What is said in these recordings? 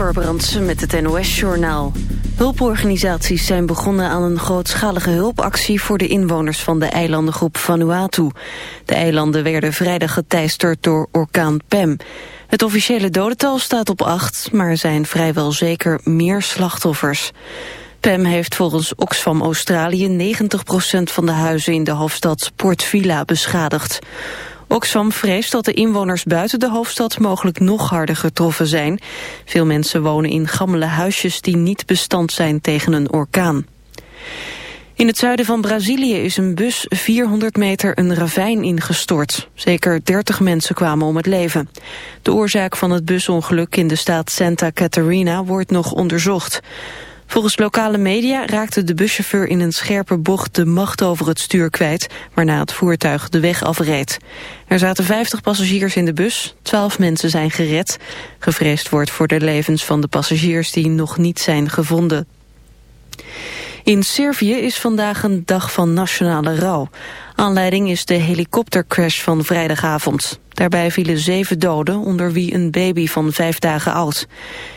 Amber met het NOS-journaal. Hulporganisaties zijn begonnen aan een grootschalige hulpactie... voor de inwoners van de eilandengroep Vanuatu. De eilanden werden vrijdag geteisterd door orkaan Pem. Het officiële dodental staat op acht... maar er zijn vrijwel zeker meer slachtoffers. Pem heeft volgens Oxfam Australië 90% van de huizen in de hoofdstad Port Vila beschadigd. Oxfam vreest dat de inwoners buiten de hoofdstad mogelijk nog harder getroffen zijn. Veel mensen wonen in gammele huisjes die niet bestand zijn tegen een orkaan. In het zuiden van Brazilië is een bus 400 meter een ravijn ingestort. Zeker 30 mensen kwamen om het leven. De oorzaak van het busongeluk in de staat Santa Catarina wordt nog onderzocht. Volgens lokale media raakte de buschauffeur in een scherpe bocht de macht over het stuur kwijt, waarna het voertuig de weg afreed. Er zaten 50 passagiers in de bus, 12 mensen zijn gered. Gevreesd wordt voor de levens van de passagiers die nog niet zijn gevonden. In Servië is vandaag een dag van nationale rouw. Aanleiding is de helikoptercrash van vrijdagavond. Daarbij vielen zeven doden, onder wie een baby van vijf dagen oud.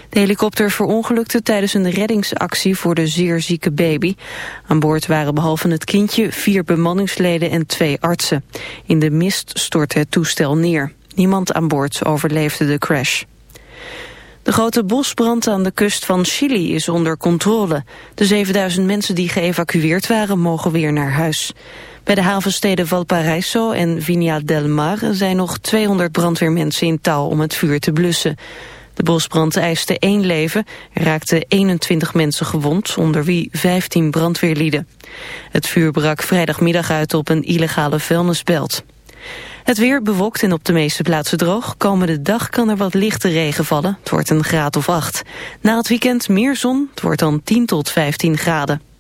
De helikopter verongelukte tijdens een reddingsactie voor de zeer zieke baby. Aan boord waren behalve het kindje vier bemanningsleden en twee artsen. In de mist stortte het toestel neer. Niemand aan boord overleefde de crash. De grote bosbrand aan de kust van Chili is onder controle. De 7000 mensen die geëvacueerd waren mogen weer naar huis. Bij de havensteden Valparaiso en Viña del Mar zijn nog 200 brandweermensen in touw om het vuur te blussen. De bosbrand eiste één leven. Raakten 21 mensen gewond, onder wie 15 brandweerlieden. Het vuur brak vrijdagmiddag uit op een illegale vuilnisbelt. Het weer bewolkt en op de meeste plaatsen droog. Komende dag kan er wat lichte regen vallen. Het wordt een graad of 8. Na het weekend meer zon. Het wordt dan 10 tot 15 graden.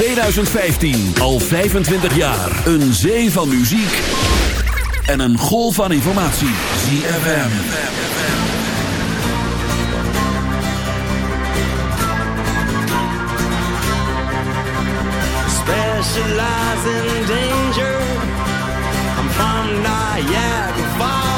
2015. Al 25 jaar. Een zee van muziek. En een golf van informatie. ZFM. Specialize in danger. I'm from Niagara Falls.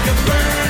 like a bird.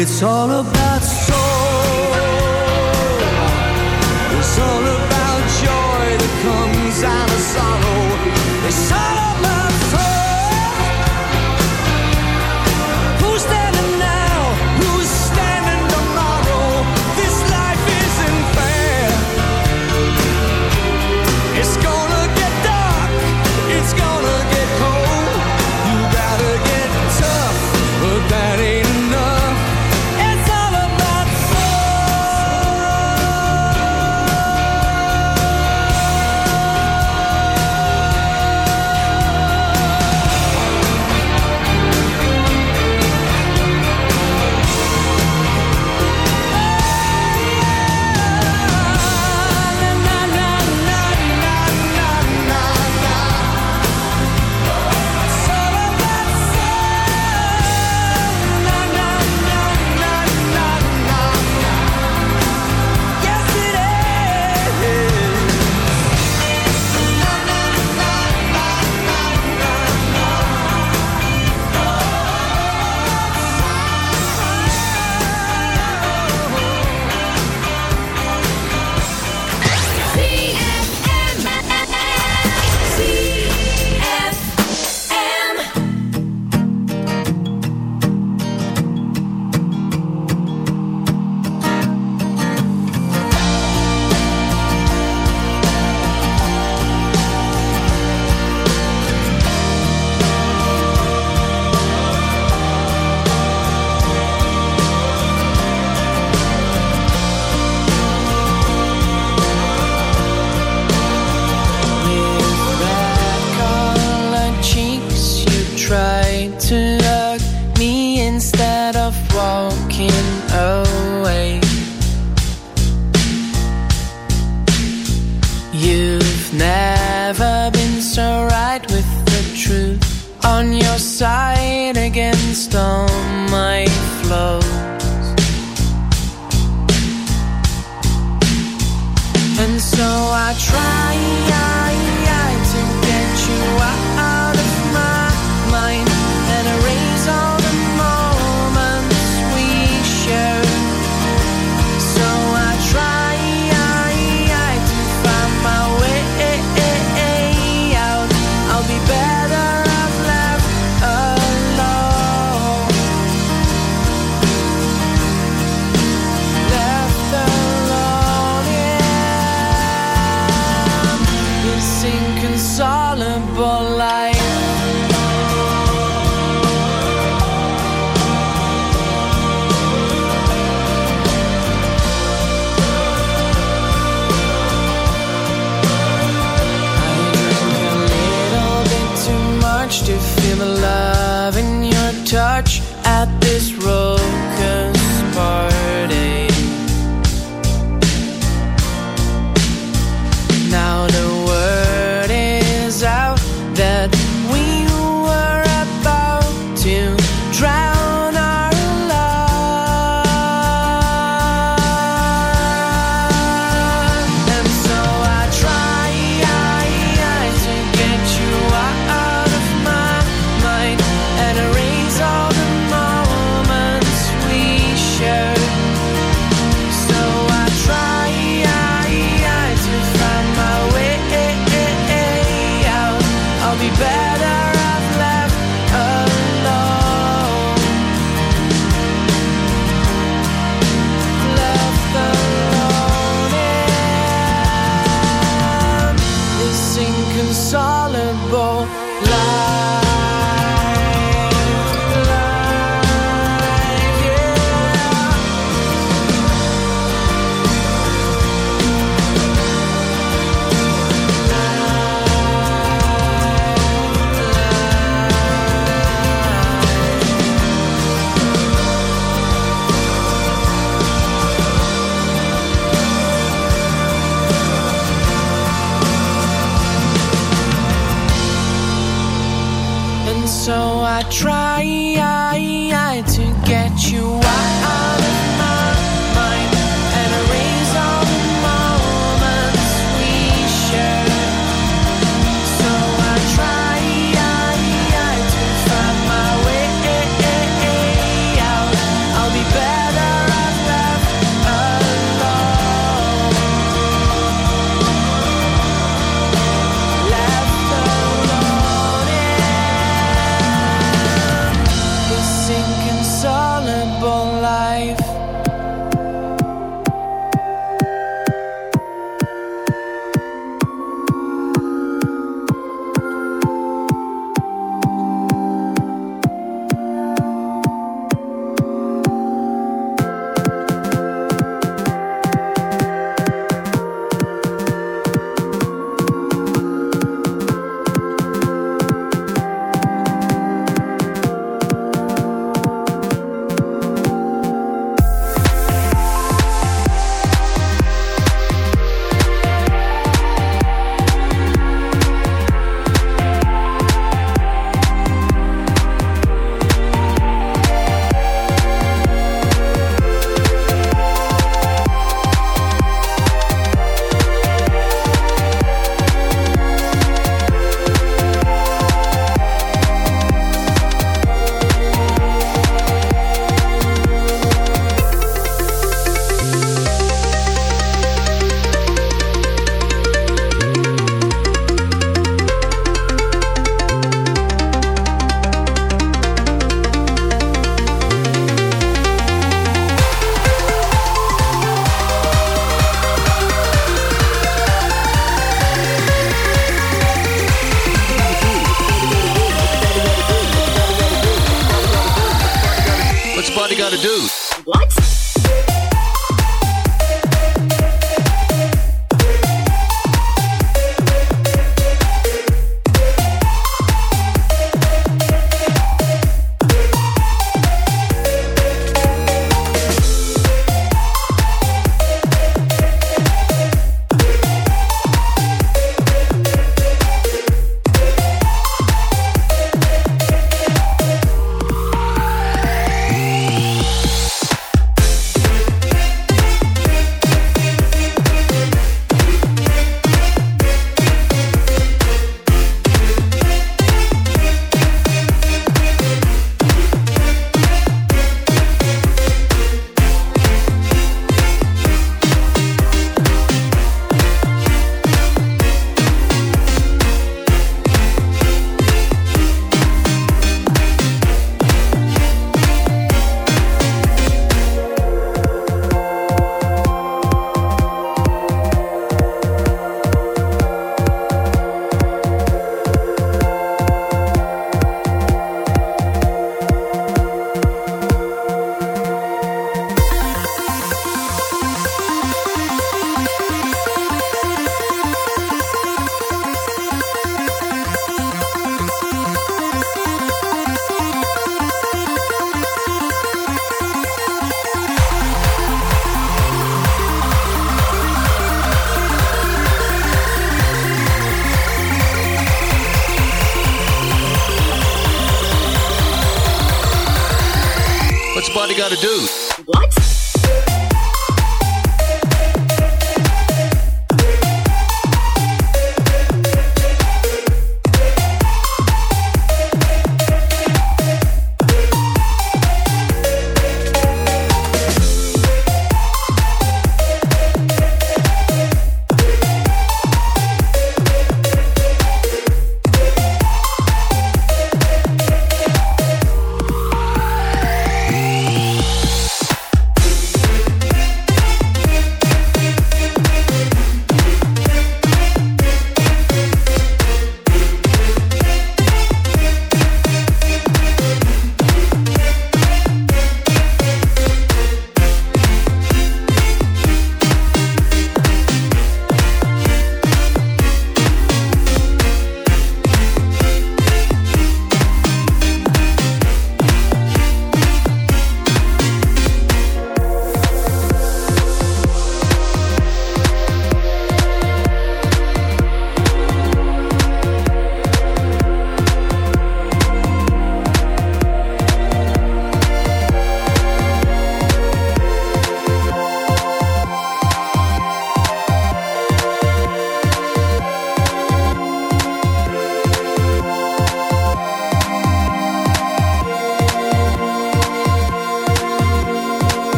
It's all about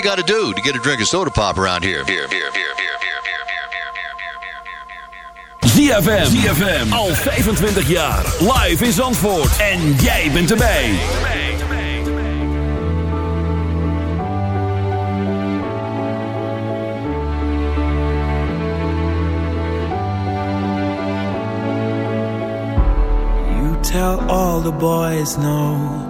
got to do to get a drink of soda pop around here? Here, here, here, here, ZFM, ZFM, al 25 jaar, live in Zandvoort. En jij bent erbij. You tell all the boys no.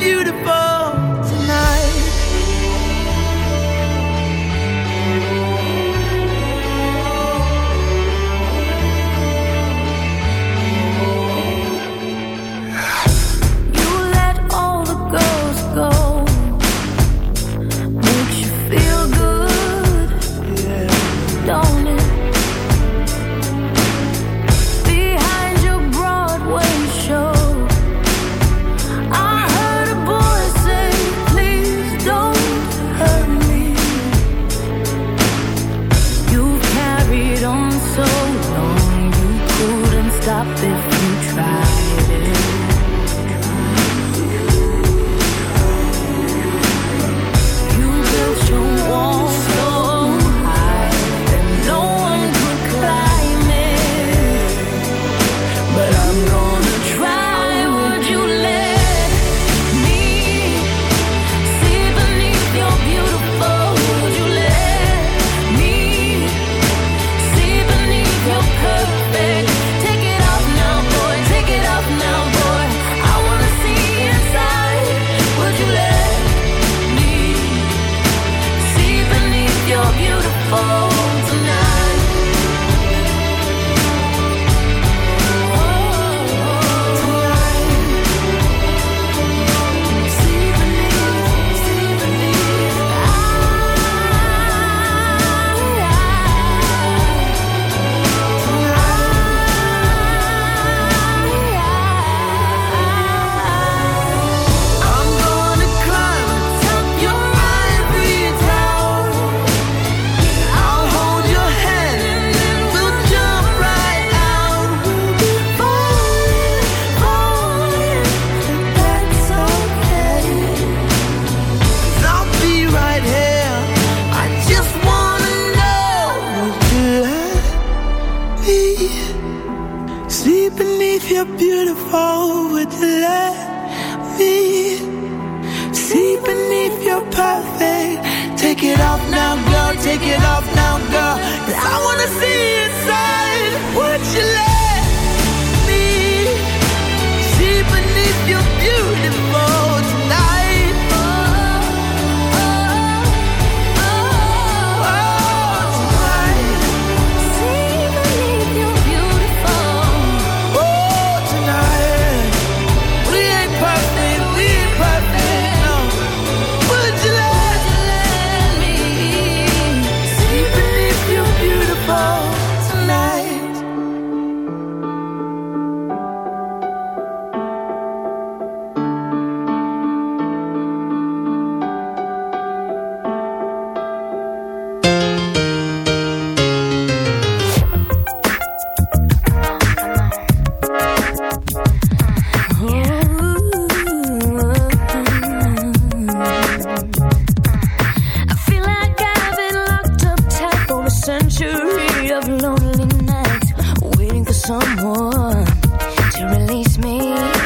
beautiful memory of lonely nights, waiting for someone to release me.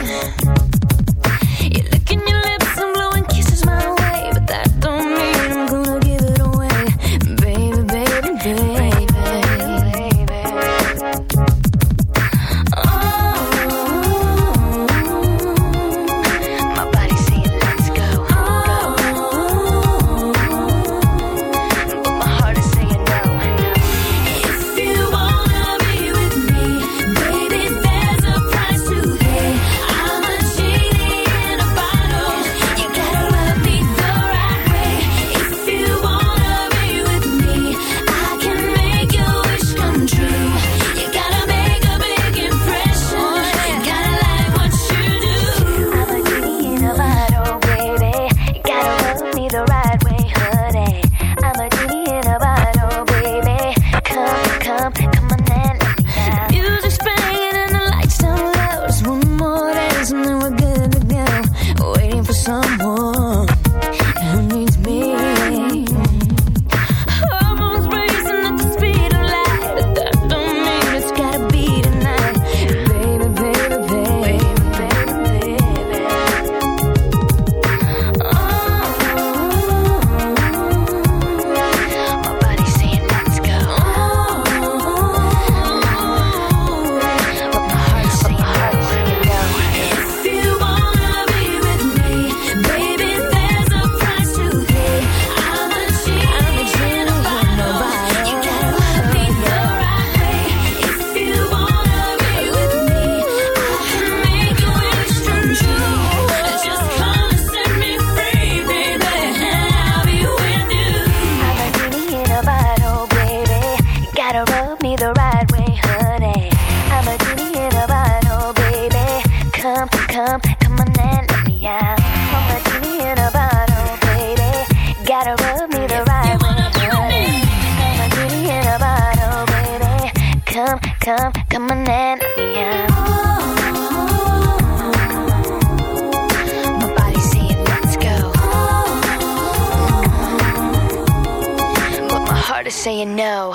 you know,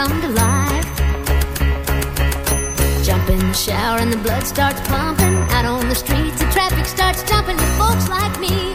come to life. Jump in the shower and the blood starts pumping. Out on the streets, the traffic starts jumping. Folks like me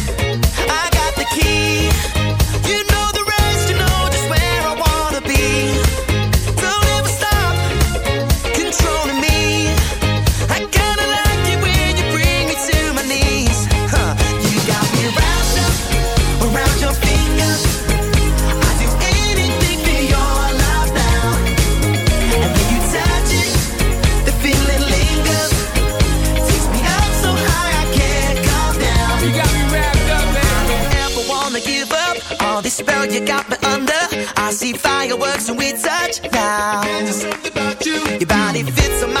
fireworks and we touch now. Your body fits on my